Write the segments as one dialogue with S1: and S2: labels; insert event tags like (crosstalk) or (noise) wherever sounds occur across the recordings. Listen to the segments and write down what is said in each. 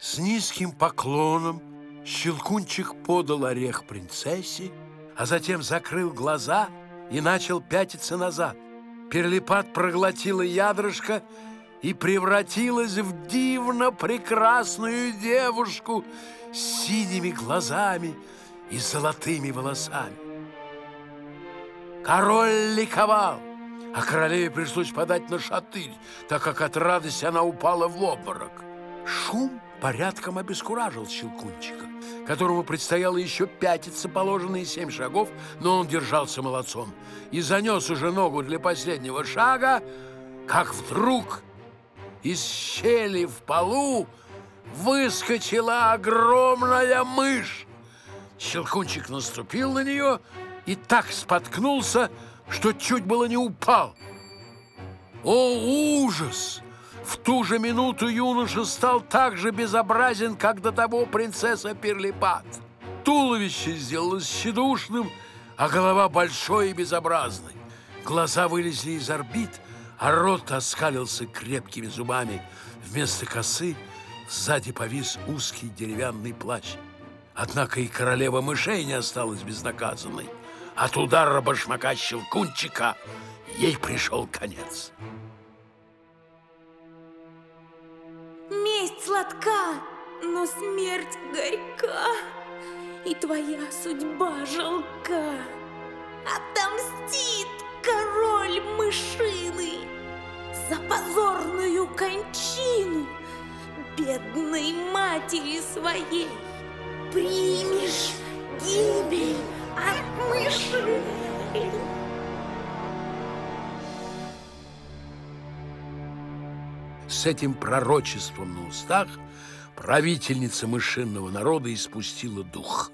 S1: С низким поклоном Щелкунчик подал орех принцессе, а затем закрыл глаза и начал пятиться назад. Перлипат проглотила ядрышко и превратилась в дивно прекрасную девушку с синими глазами и золотыми волосами. Король ликовал, а королеве пришлось подать на шатырь, так как от радости она упала в обморок. Шум порядком обескуражил Щелкунчика, которому предстояло еще пятиться положенные семь шагов, но он держался молодцом и занес уже ногу для последнего шага, как вдруг из щели в полу выскочила огромная мышь. Щелкунчик наступил на нее и так споткнулся, что чуть было не упал. О, ужас! В ту же минуту юноша стал так же безобразен, как до того принцесса Перлипат. Туловище сделалось щедушным, а голова большой и безобразной. Глаза вылезли из орбит, а рот оскалился крепкими зубами. Вместо косы сзади повис узкий деревянный плащ. Однако и королева мышей не осталась безнаказанной. От удара башмака Щелкунчика ей пришел конец.
S2: Сладка, но смерть горька, И твоя судьба жалка. Отомстит король мышиный За позорную кончину Бедной матери своей Примешь гибель от мыши.
S1: С этим пророчеством на устах правительница мышиного народа испустила дух.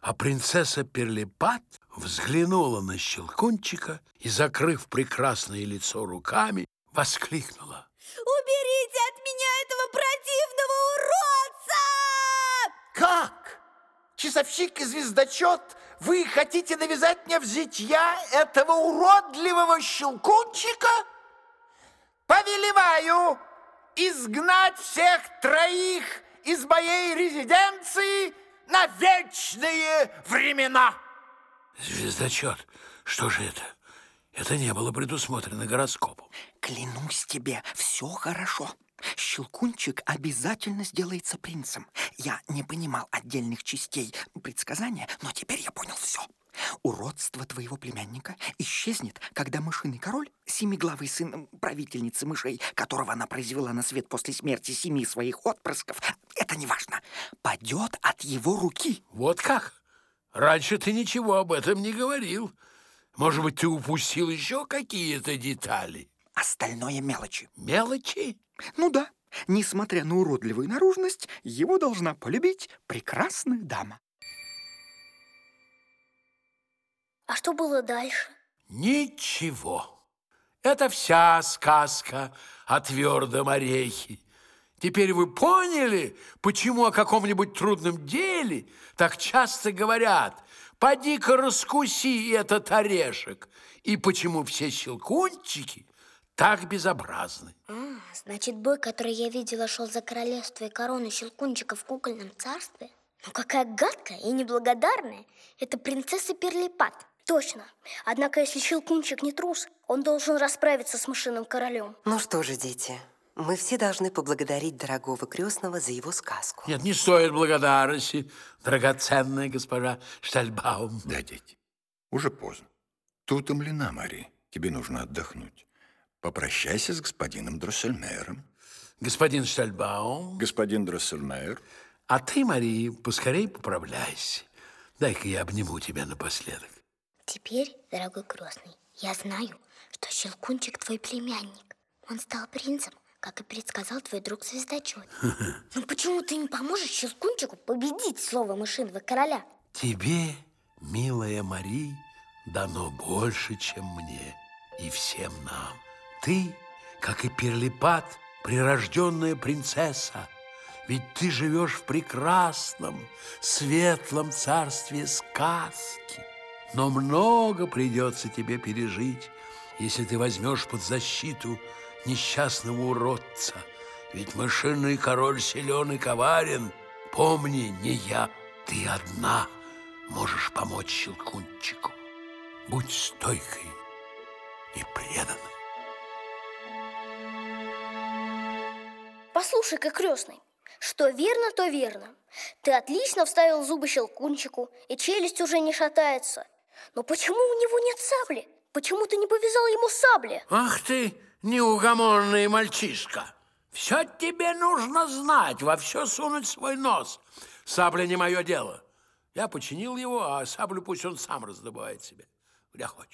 S1: А принцесса Перлипат взглянула на Щелкунчика и, закрыв прекрасное лицо руками, воскликнула.
S2: Уберите от меня этого противного уродца!
S3: Как? Часовщик и звездочет, вы хотите навязать мне в зятья этого уродливого щелкунчика? Повелеваю изгнать всех троих из моей резиденции на вечные времена.
S1: Звездочет, что же это? Это не было предусмотрено гороскопом.
S4: Клянусь тебе, все хорошо. Щелкунчик обязательно сделается принцем. Я не понимал отдельных частей предсказания, но теперь я понял все. Уродство твоего племянника исчезнет, когда мышиный король, семиглавый сын правительницы мышей, которого она произвела на свет после смерти семи своих отпрысков, это не важно, падет от его руки.
S1: Вот как? Раньше ты ничего об этом не говорил. Может быть, ты упустил еще какие-то детали?
S4: Остальное мелочи.
S1: Мелочи?
S4: Ну да, несмотря на уродливую наружность, его должна полюбить прекрасная дама.
S2: А что было дальше?
S1: Ничего. Это вся сказка о твердом орехе. Теперь вы поняли, почему о каком-нибудь трудном деле так часто говорят «поди-ка раскуси этот орешек», и почему все щелкунчики так безобразны.
S2: А, значит, бой, который я видела, шел за королевство и корону щелкунчика в кукольном царстве? Ну какая гадкая и неблагодарная. Это принцесса Перлипат. Точно. Однако, если Щелкунчик не трус, он должен расправиться с мышиным королем.
S5: Ну что же, дети, мы все должны поблагодарить дорогого крестного за его сказку.
S1: Нет, не стоит благодарности, драгоценная госпожа Штальбаум.
S6: Да, дети, уже поздно. Ты утомлена, Мари. Тебе нужно отдохнуть. Попрощайся с господином Дроссельмейером.
S1: Господин Штальбаум.
S6: Господин Дроссельмейер.
S1: А ты, Мари, поскорей поправляйся. Дай-ка я обниму тебя напоследок.
S2: Теперь, дорогой крестный, я знаю, что Щелкунчик твой племянник. Он стал принцем, как и предсказал твой друг Звездочет. (laughs) Ну почему ты не поможешь Щелкунчику победить слово мышиного короля?
S1: Тебе, милая Мари, дано больше, чем мне и всем нам. Ты, как и Перлипат, прирожденная принцесса, ведь ты живешь в прекрасном, светлом царстве сказки. Но много придется тебе пережить, если ты возьмешь под защиту несчастного уродца Ведь мышиный король силен и коварен. Помни, не я, ты одна можешь помочь Щелкунчику. Будь стойкой и преданной.
S7: Послушай-ка, крестный, что верно, то верно. Ты отлично вставил зубы Щелкунчику, и челюсть уже не шатается. Но почему у него нет сабли? Почему ты не повязал ему сабли?
S1: Ах ты, неугомонный мальчишка! Все тебе нужно знать, во все сунуть свой нос. Сабля не мое дело. Я починил его, а саблю пусть он сам раздобывает себе, где хочет.